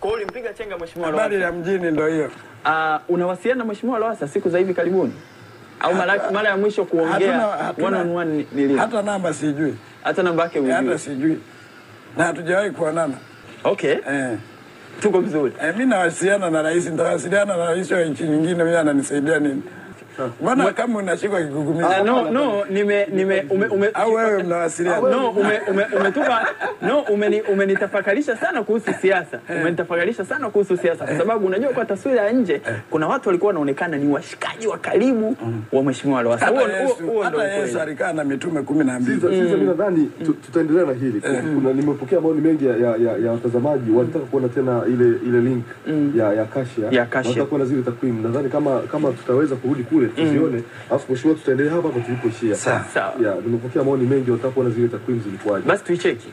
Kwa hiyo ulimpiga chenga mheshimiwa Habari Lowassa. ya mjini ndo hiyo. Uh, unawasiliana na mheshimiwa Lowassa siku za hivi karibuni? Au mara mara ya mwisho kuongea one on one ni- ni lini? Hata namba sijui, Hata namba yake hata sijui, na hatujawahi kuonana Okay, eh. tuko vizuri. Eh, mimi nawasiliana na rais, nitawasiliana na rais wa nchi nyingine, mimi ananisaidia nini? Mbona kama unashikwa Ah, kigugumizi no no nime nime ume, ume au wewe mnawasiliana? no ume, ume, umetupa no umeni, umenitafakarisha sana kuhusu siasa. Umenitafakarisha sana kuhusu siasa. Kwa sababu unajua kwa taswira ya nje kuna watu walikuwa wanaonekana ni washikaji wa karibu wa mheshimiwa Lowassa. Huo huo- ndio Yesu alikaa na mitume kumi na mbili. Sasa sasa mimi nadhani tutaendelea na hili. Kuna nimepokea maoni mengi ya, ya, ya, watazamaji. Wanataka kuona tena ile ile link ya ya Kashia. Ya Kashia. Wanataka kuona zile takwimu. Nadhani kama kama tutaweza kurudi kule tuzione, alafu mheshimiwa tutaendelea hapa kwa tulipoishia. Sawa. Yeah, Ya, nimepokea maoni mengi wanataka kuona zile takwimu zilikuwaje. basi tuicheki